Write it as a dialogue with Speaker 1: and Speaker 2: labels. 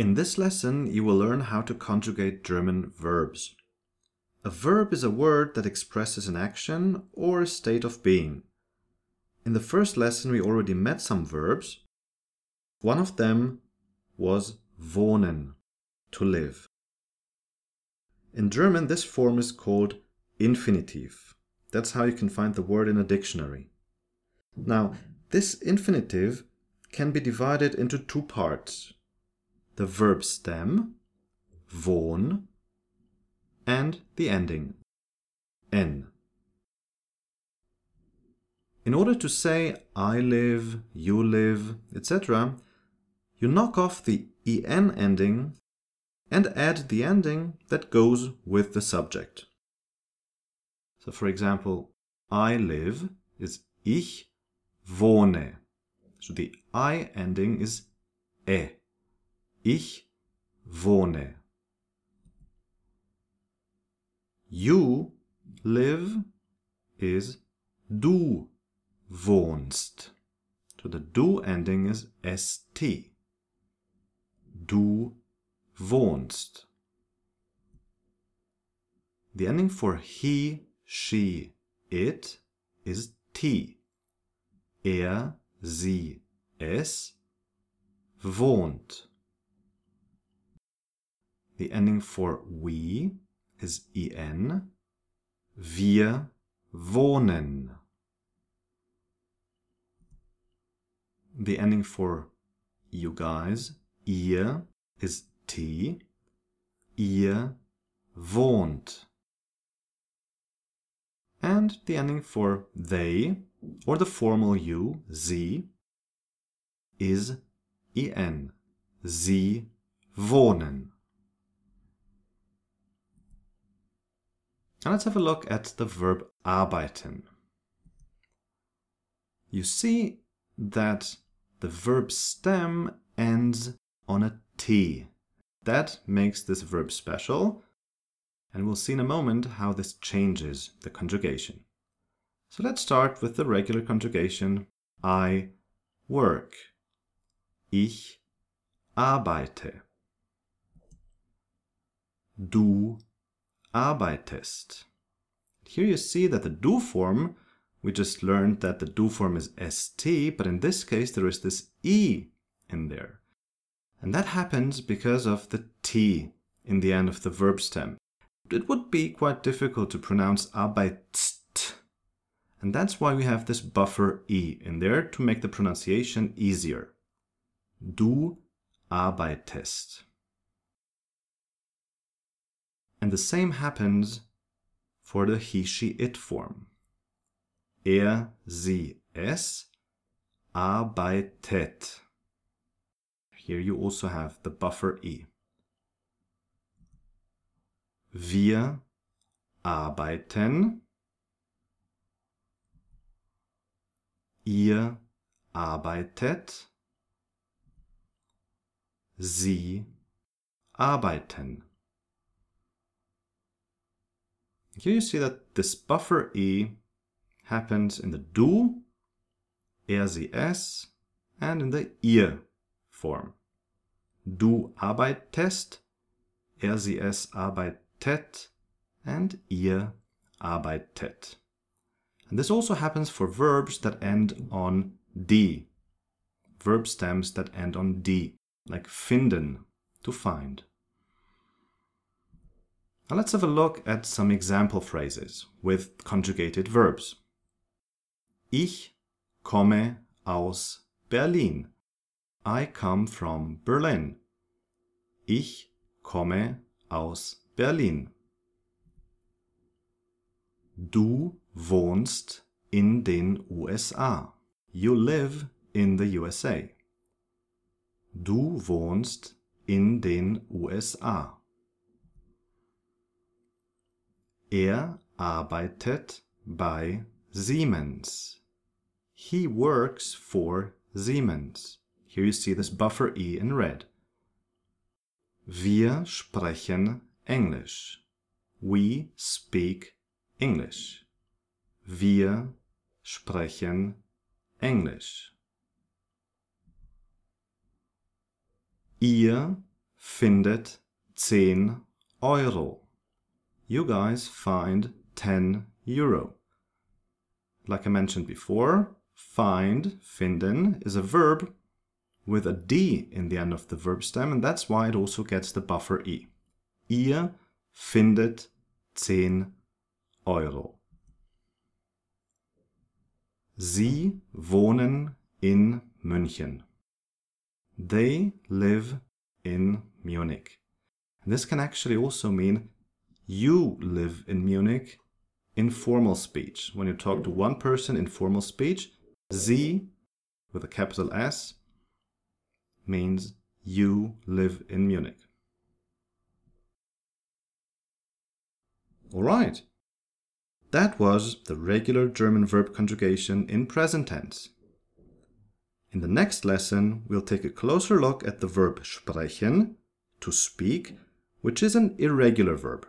Speaker 1: In this lesson, you will learn how to conjugate German verbs. A verb is a word that expresses an action or a state of being. In the first lesson, we already met some verbs. One of them was wohnen, to live. In German, this form is called infinitive. That's how you can find the word in a dictionary. Now, this infinitive can be divided into two parts the verb stem, wohn, and the ending, n. In order to say I live, you live, etc., you knock off the en ending and add the ending that goes with the subject. So, for example, I live is ich wohne. So the I ending is e. Ich wohne. You live is du wohnst. So the du ending is st. Du wohnst. The ending for he, she, it is t. Er, sie, es wohnt. The ending for we is en. Wir wohnen. The ending for you guys, ihr, is t. Ihr wohnt. And the ending for they, or the formal you, sie, is en. Sie wohnen. Now let's have a look at the verb arbeiten. You see that the verb stem ends on a T. That makes this verb special, and we'll see in a moment how this changes the conjugation. So let's start with the regular conjugation I work. Ich arbeite. Du arbeitest. Here you see that the du form, we just learned that the du form is st, but in this case there is this e in there. And that happens because of the t in the end of the verb stem. It would be quite difficult to pronounce arbeitst. And that's why we have this buffer e in there to make the pronunciation easier. Du arbeitest. And the same happens for the he, she, it form. Er, sie, es arbeitet. Here you also have the buffer e. Wir arbeiten. Ihr arbeitet. Sie arbeiten. Here you see that this buffer E happens in the er, sie, and in the ihr form. Du arbeitest, er, sie, arbeitet, and ihr arbeitet. And this also happens for verbs that end on d, verb stems that end on d, like finden, to find. Now let's have a look at some example phrases with conjugated verbs. Ich komme aus Berlin. I come from Berlin. Ich komme aus Berlin. Du wohnst in den USA. You live in the USA. Du wohnst in den USA. Er arbeitet bei Siemens. He works for Siemens. Here you see this buffer E in red. Wir sprechen Englisch. We speak English. Wir sprechen Englisch. Ihr findet 10 Euro. You guys find 10 euro. Like I mentioned before, find, finden, is a verb with a D in the end of the verb stem, and that's why it also gets the buffer E. Ihr findet 10 Euro. Sie wohnen in München. They live in Munich. This can actually also mean you live in Munich in formal speech. When you talk to one person in formal speech, Sie with a capital S means you live in Munich. All right. That was the regular German verb conjugation in present tense. In the next lesson, we'll take a closer look at the verb sprechen, to speak, which is an irregular verb.